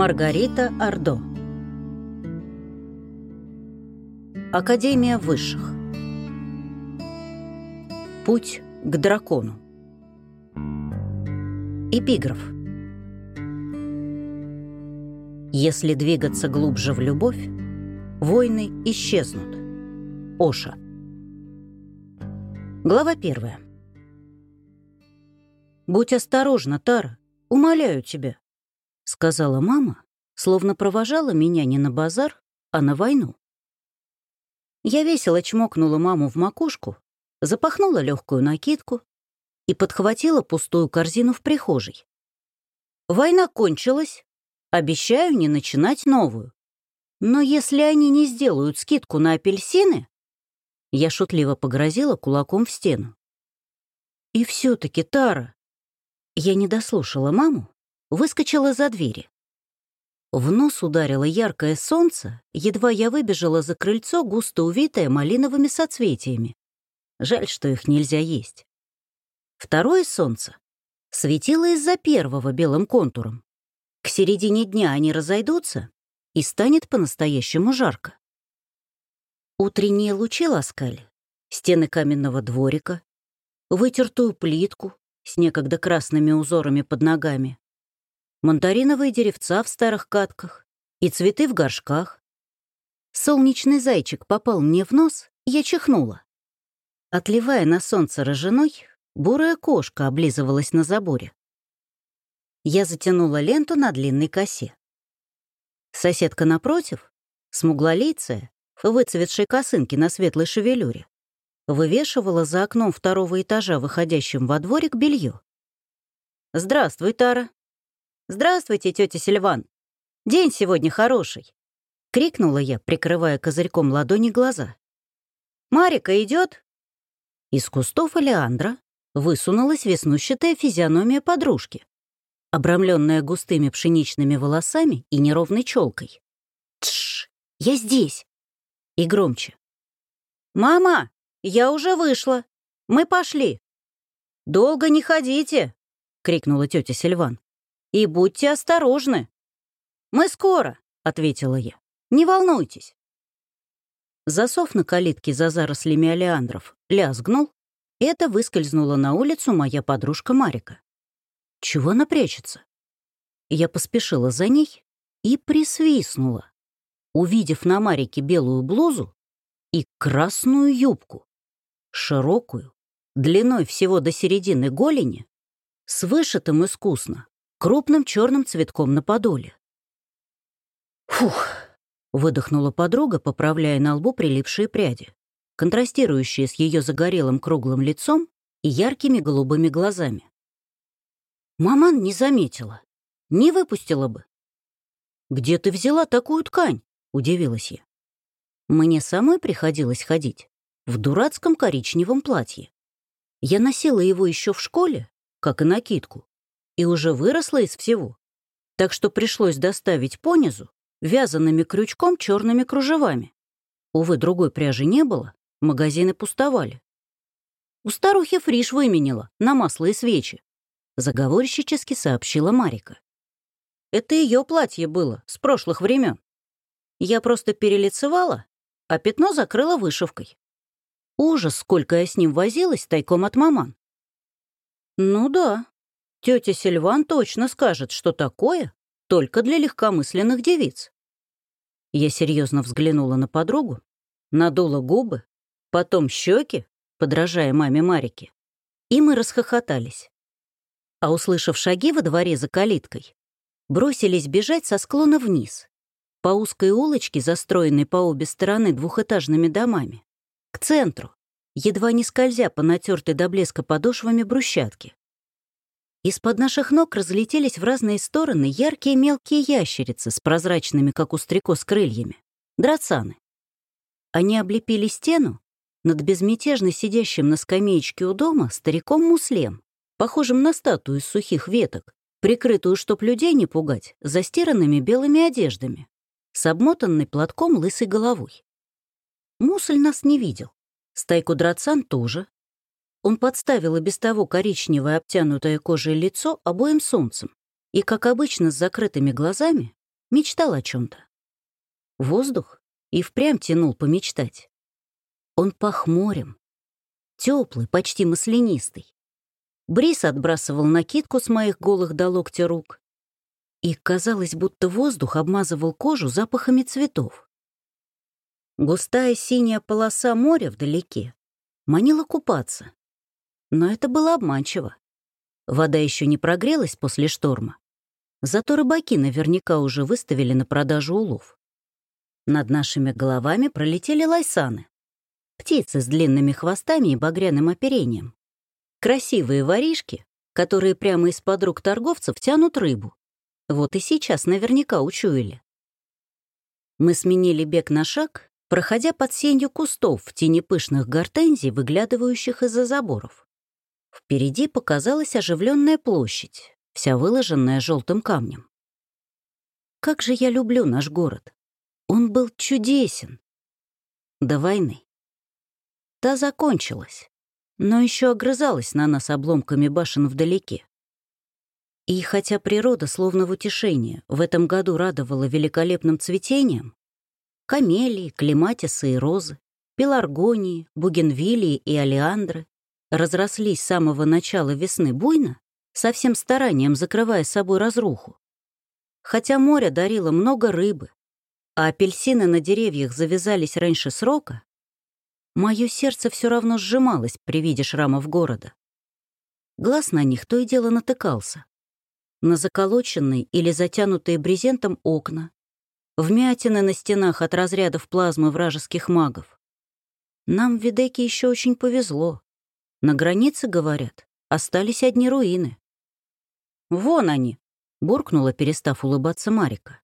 Маргарита Ордо. Академия высших. Путь к дракону. Эпиграф. Если двигаться глубже в любовь, войны исчезнут. Оша. Глава первая. «Будь осторожна, Тара, умоляю тебя», — сказала мама, словно провожала меня не на базар, а на войну. Я весело чмокнула маму в макушку, запахнула легкую накидку и подхватила пустую корзину в прихожей. Война кончилась, обещаю не начинать новую. Но если они не сделают скидку на апельсины, я шутливо погрозила кулаком в стену. И все-таки, Тара, я не дослушала маму, выскочила за двери. В нос ударило яркое солнце, едва я выбежала за крыльцо, густо увитое малиновыми соцветиями. Жаль, что их нельзя есть. Второе солнце светило из-за первого белым контуром. К середине дня они разойдутся, и станет по-настоящему жарко. Утренние лучи ласкали стены каменного дворика, вытертую плитку, с некогда красными узорами под ногами, мандариновые деревца в старых катках и цветы в горшках. Солнечный зайчик попал мне в нос, я чихнула. Отливая на солнце роженой, бурая кошка облизывалась на заборе. Я затянула ленту на длинной косе. Соседка напротив, смуглолицая, в выцветшей косынке на светлой шевелюре, вывешивала за окном второго этажа, выходящим во дворик, белье. «Здравствуй, Тара!» «Здравствуйте, тетя Сильван! День сегодня хороший!» — крикнула я, прикрывая козырьком ладони глаза. «Марика идет? Из кустов Алеандра высунулась веснущатая физиономия подружки, обрамленная густыми пшеничными волосами и неровной челкой. «Тш! Я здесь!» И громче. «Мама!» «Я уже вышла. Мы пошли». «Долго не ходите», — крикнула тетя Сильван. «И будьте осторожны». «Мы скоро», — ответила я. «Не волнуйтесь». Засов на калитке за зарослями олеандров лязгнул, это выскользнула на улицу моя подружка Марика. Чего она прячется? Я поспешила за ней и присвистнула, увидев на Марике белую блузу и красную юбку широкую, длиной всего до середины голени, с вышитым искусно, крупным черным цветком на подоле. «Фух!» — выдохнула подруга, поправляя на лбу прилипшие пряди, контрастирующие с ее загорелым круглым лицом и яркими голубыми глазами. Маман не заметила, не выпустила бы. «Где ты взяла такую ткань?» — удивилась я. Мне самой приходилось ходить в дурацком коричневом платье. Я носила его еще в школе, как и накидку, и уже выросла из всего, так что пришлось доставить понизу вязаными крючком черными кружевами. Увы, другой пряжи не было, магазины пустовали. У старухи фриш выменила на масло и свечи, заговорщически сообщила Марика. Это ее платье было с прошлых времен. Я просто перелицевала, а пятно закрыла вышивкой. Ужас, сколько я с ним возилась тайком от маман. Ну да, тетя Сильван точно скажет, что такое только для легкомысленных девиц. Я серьезно взглянула на подругу, надула губы, потом щеки, подражая маме Марике, и мы расхохотались. А услышав шаги во дворе за калиткой, бросились бежать со склона вниз, по узкой улочке, застроенной по обе стороны двухэтажными домами к центру, едва не скользя по натертой до блеска подошвами брусчатки. Из-под наших ног разлетелись в разные стороны яркие мелкие ящерицы с прозрачными, как у стрекоз, крыльями. Драцаны. Они облепили стену над безмятежно сидящим на скамеечке у дома стариком Муслем, похожим на статую из сухих веток, прикрытую, чтоб людей не пугать, застиранными белыми одеждами, с обмотанной платком лысой головой. Мусль нас не видел. Стайку драцан тоже. Он подставил и без того коричневое обтянутое кожей лицо обоим солнцем и, как обычно, с закрытыми глазами, мечтал о чем то Воздух и впрямь тянул помечтать. Он пах морем, теплый, почти маслянистый. Брис отбрасывал накидку с моих голых до локтя рук. И казалось, будто воздух обмазывал кожу запахами цветов. Густая синяя полоса моря вдалеке манила купаться. Но это было обманчиво. Вода еще не прогрелась после шторма. Зато рыбаки наверняка уже выставили на продажу улов. Над нашими головами пролетели лайсаны. Птицы с длинными хвостами и багряным оперением. Красивые воришки, которые прямо из-под рук торговцев тянут рыбу. Вот и сейчас наверняка учуяли. Мы сменили бег на шаг, проходя под сенью кустов в тени пышных гортензий, выглядывающих из-за заборов. Впереди показалась оживленная площадь, вся выложенная желтым камнем. Как же я люблю наш город. Он был чудесен. До войны. Та закончилась, но еще огрызалась на нас обломками башен вдалеке. И хотя природа, словно в утешение, в этом году радовала великолепным цветением, камелии, клематисы и розы, пеларгонии, бугенвилии и алиандры разрослись с самого начала весны буйно, со всем старанием закрывая собой разруху. Хотя море дарило много рыбы, а апельсины на деревьях завязались раньше срока, Мое сердце все равно сжималось при виде шрамов города. Глаз на них то и дело натыкался. На заколоченные или затянутые брезентом окна, вмятины на стенах от разрядов плазмы вражеских магов. Нам в Видеке еще очень повезло. На границе, говорят, остались одни руины. «Вон они!» — буркнула, перестав улыбаться Марика.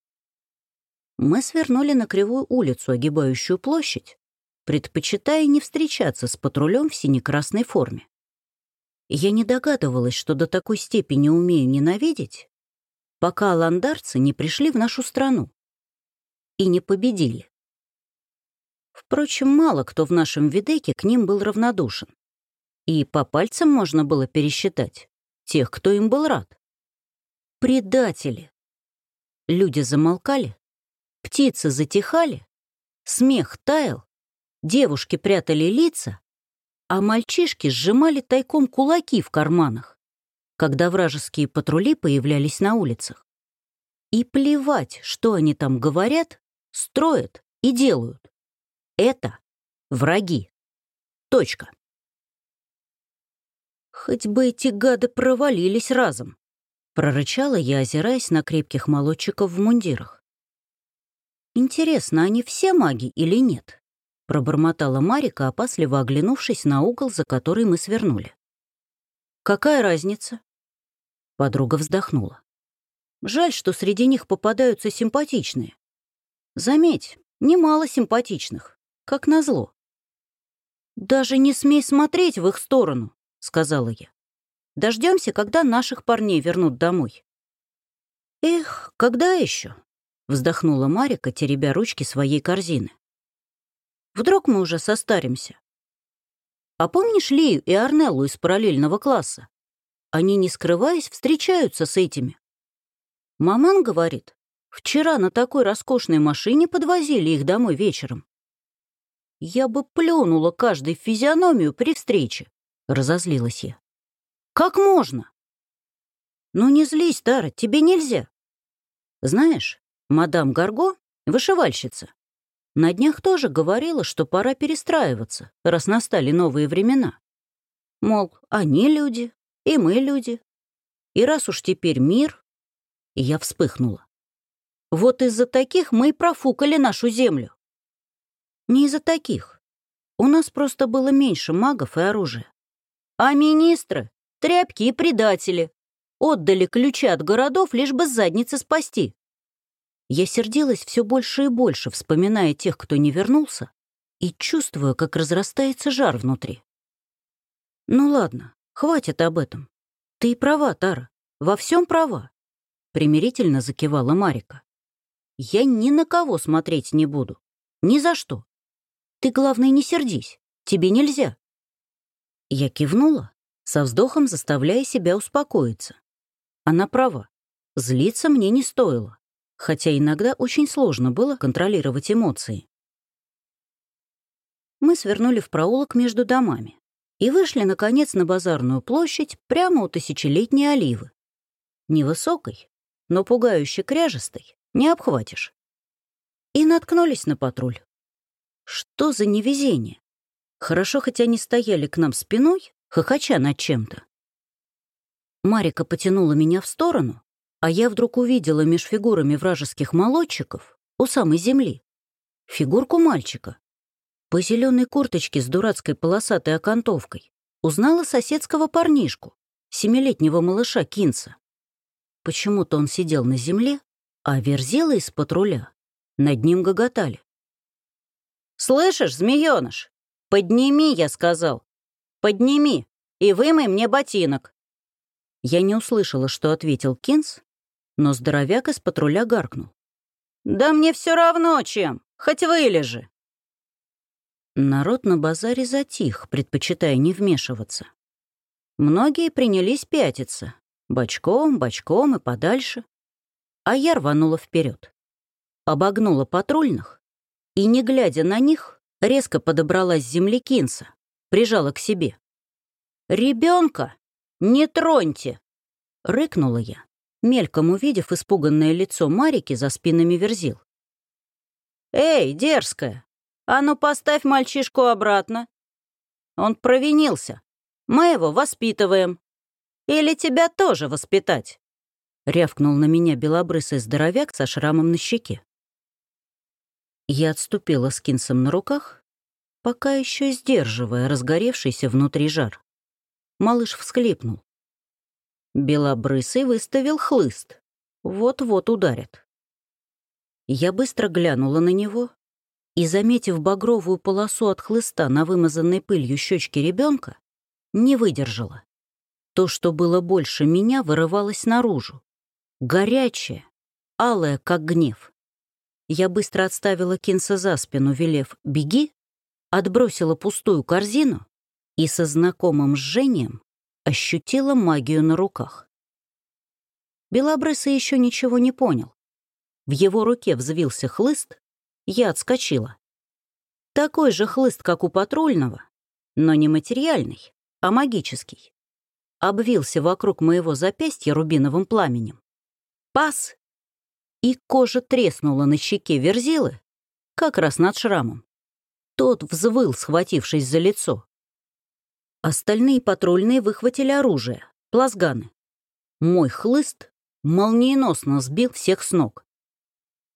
Мы свернули на кривую улицу, огибающую площадь, предпочитая не встречаться с патрулем в сине-красной форме. Я не догадывалась, что до такой степени умею ненавидеть, пока аландарцы не пришли в нашу страну и не победили. Впрочем, мало кто в нашем Видеке к ним был равнодушен. И по пальцам можно было пересчитать тех, кто им был рад. Предатели. Люди замолкали, птицы затихали, смех таял, Девушки прятали лица, а мальчишки сжимали тайком кулаки в карманах, когда вражеские патрули появлялись на улицах. И плевать, что они там говорят, строят и делают. Это враги. Точка. Хоть бы эти гады провалились разом, прорычала я, озираясь на крепких молодчиков в мундирах. Интересно, они все маги или нет? Пробормотала Марика, опасливо оглянувшись на угол, за который мы свернули. «Какая разница?» Подруга вздохнула. «Жаль, что среди них попадаются симпатичные. Заметь, немало симпатичных, как назло». «Даже не смей смотреть в их сторону», — сказала я. Дождемся, когда наших парней вернут домой». «Эх, когда еще?» — вздохнула Марика, теребя ручки своей корзины. Вдруг мы уже состаримся. А помнишь Лию и Арнеллу из параллельного класса? Они, не скрываясь, встречаются с этими. Маман говорит, вчера на такой роскошной машине подвозили их домой вечером. Я бы плюнула каждой физиономию при встрече, разозлилась я. Как можно? Ну не злись, Тара, тебе нельзя. Знаешь, мадам Гарго — вышивальщица. На днях тоже говорила, что пора перестраиваться, раз настали новые времена. Мол, они люди, и мы люди. И раз уж теперь мир... И я вспыхнула. Вот из-за таких мы и профукали нашу землю. Не из-за таких. У нас просто было меньше магов и оружия. А министры — тряпки и предатели. Отдали ключи от городов, лишь бы задницы спасти. Я сердилась все больше и больше, вспоминая тех, кто не вернулся, и чувствуя, как разрастается жар внутри. «Ну ладно, хватит об этом. Ты и права, Тара, во всем права», — примирительно закивала Марика. «Я ни на кого смотреть не буду. Ни за что. Ты, главное, не сердись. Тебе нельзя». Я кивнула, со вздохом заставляя себя успокоиться. Она права. Злиться мне не стоило. хотя иногда очень сложно было контролировать эмоции. Мы свернули в проулок между домами и вышли, наконец, на базарную площадь прямо у тысячелетней оливы. Невысокой, но пугающе кряжестой, не обхватишь. И наткнулись на патруль. Что за невезение? Хорошо, хотя они стояли к нам спиной, хохоча над чем-то. Марика потянула меня в сторону, а я вдруг увидела меж фигурами вражеских молодчиков у самой земли фигурку мальчика. По зеленой курточке с дурацкой полосатой окантовкой узнала соседского парнишку, семилетнего малыша Кинса. Почему-то он сидел на земле, а верзила из патруля над ним гоготали. «Слышишь, змеёныш? Подними, я сказал. Подними и вымой мне ботинок». Я не услышала, что ответил Кинс, но здоровяк из патруля гаркнул. «Да мне все равно чем, хоть вылежи». Народ на базаре затих, предпочитая не вмешиваться. Многие принялись пятиться, бочком, бочком и подальше. А я рванула вперед, обогнула патрульных и, не глядя на них, резко подобралась с земли Кинса, прижала к себе. «Ребенка не троньте!» — рыкнула я, мельком увидев испуганное лицо Марики за спинами верзил. «Эй, дерзкая, а ну поставь мальчишку обратно. Он провинился. Мы его воспитываем. Или тебя тоже воспитать?» Рявкнул на меня белобрысый здоровяк со шрамом на щеке. Я отступила с кинсом на руках, пока еще сдерживая разгоревшийся внутри жар. Малыш всхлипнул. Белобрысый выставил хлыст. Вот-вот ударит. Я быстро глянула на него и, заметив багровую полосу от хлыста на вымазанной пылью щечке ребенка, не выдержала. То, что было больше меня, вырывалось наружу. Горячее, алое, как гнев. Я быстро отставила Кинса за спину, велев «беги», отбросила пустую корзину и со знакомым жжением ощутила магию на руках. Белобрысый еще ничего не понял. В его руке взвился хлыст, я отскочила. Такой же хлыст, как у патрульного, но не материальный, а магический. Обвился вокруг моего запястья рубиновым пламенем. Пас! И кожа треснула на щеке Верзилы, как раз над шрамом. Тот взвыл, схватившись за лицо. Остальные патрульные выхватили оружие, плазганы. Мой хлыст молниеносно сбил всех с ног.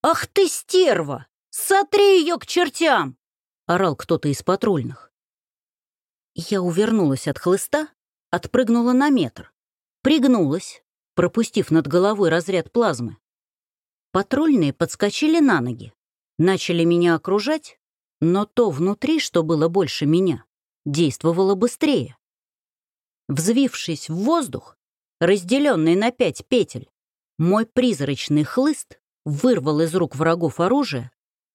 «Ах ты, стерва! Сотри ее к чертям!» — орал кто-то из патрульных. Я увернулась от хлыста, отпрыгнула на метр, пригнулась, пропустив над головой разряд плазмы, Патрульные подскочили на ноги, начали меня окружать, но то внутри, что было больше меня, действовало быстрее. Взвившись в воздух, разделенный на пять петель, мой призрачный хлыст вырвал из рук врагов оружие,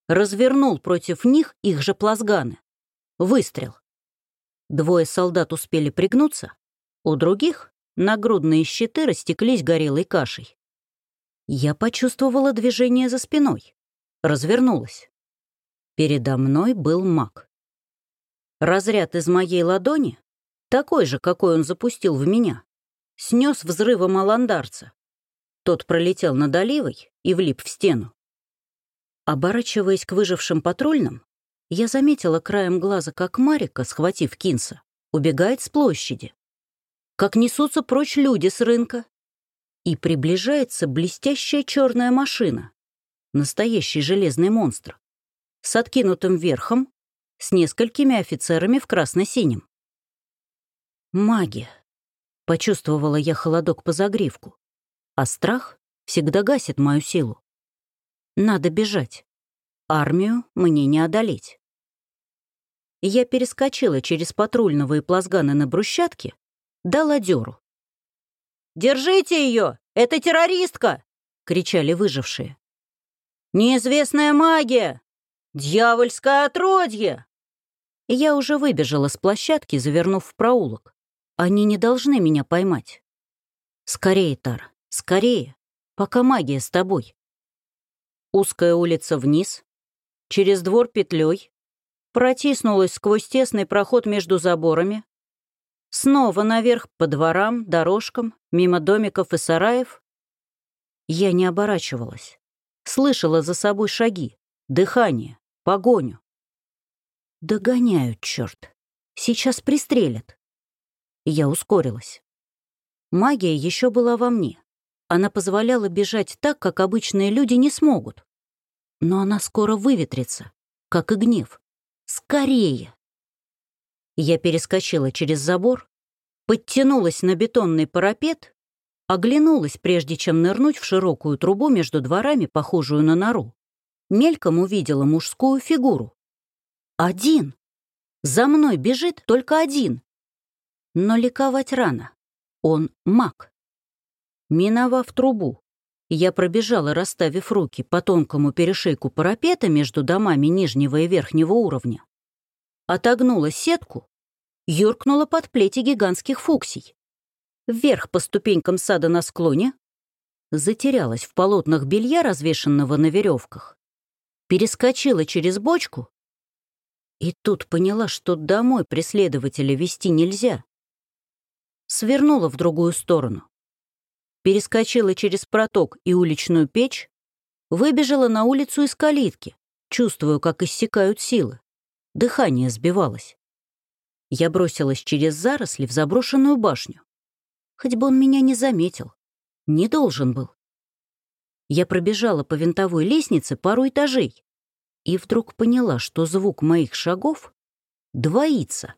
развернул против них их же плазганы. Выстрел. Двое солдат успели пригнуться, у других нагрудные щиты растеклись горелой кашей. Я почувствовала движение за спиной. Развернулась. Передо мной был маг. Разряд из моей ладони, такой же, какой он запустил в меня, снес взрывом аландарца. Тот пролетел над оливой и влип в стену. Оборачиваясь к выжившим патрульным, я заметила краем глаза, как Марика, схватив Кинса, убегает с площади. Как несутся прочь люди с рынка, и приближается блестящая черная машина. Настоящий железный монстр. С откинутым верхом, с несколькими офицерами в красно-синем. Магия. Почувствовала я холодок по загривку. А страх всегда гасит мою силу. Надо бежать. Армию мне не одолеть. Я перескочила через патрульного и плазганы на брусчатке, дала дёру. «Держите ее! Это террористка!» — кричали выжившие. «Неизвестная магия! Дьявольское отродье!» Я уже выбежала с площадки, завернув в проулок. Они не должны меня поймать. «Скорее, Тар, скорее, пока магия с тобой». узкая улица вниз, через двор петлей, протиснулась сквозь тесный проход между заборами, снова наверх по дворам, дорожкам, мимо домиков и сараев. Я не оборачивалась. Слышала за собой шаги, дыхание, погоню. Догоняют, черт. Сейчас пристрелят. Я ускорилась. Магия еще была во мне. Она позволяла бежать так, как обычные люди не смогут. Но она скоро выветрится, как и гнев. Скорее! Я перескочила через забор, подтянулась на бетонный парапет, оглянулась, прежде чем нырнуть в широкую трубу между дворами, похожую на нору. Мельком увидела мужскую фигуру. Один! За мной бежит только один. Но ликовать рано. Он маг. Миновав трубу, я пробежала, расставив руки по тонкому перешейку парапета между домами нижнего и верхнего уровня. Отогнула сетку, юркнула под плети гигантских фуксий. Вверх по ступенькам сада на склоне, затерялась в полотнах белья, развешенного на веревках, перескочила через бочку и тут поняла, что домой преследователя вести нельзя. Свернула в другую сторону перескочила через проток и уличную печь, выбежала на улицу из калитки, чувствую, как иссякают силы. Дыхание сбивалось. Я бросилась через заросли в заброшенную башню. Хоть бы он меня не заметил. Не должен был. Я пробежала по винтовой лестнице пару этажей и вдруг поняла, что звук моих шагов двоится,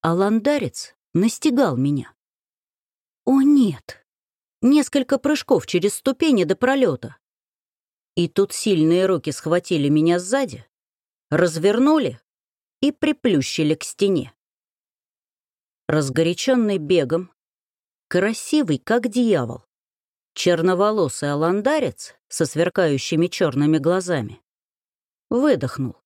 а ландарец настигал меня. О нет! Несколько прыжков через ступени до пролета. И тут сильные руки схватили меня сзади, развернули и приплющили к стене. Разгоряченный бегом, красивый, как дьявол, черноволосый аландарец со сверкающими черными глазами, выдохнул.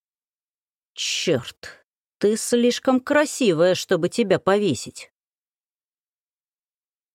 «Черт, ты слишком красивая, чтобы тебя повесить».